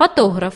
фотограф.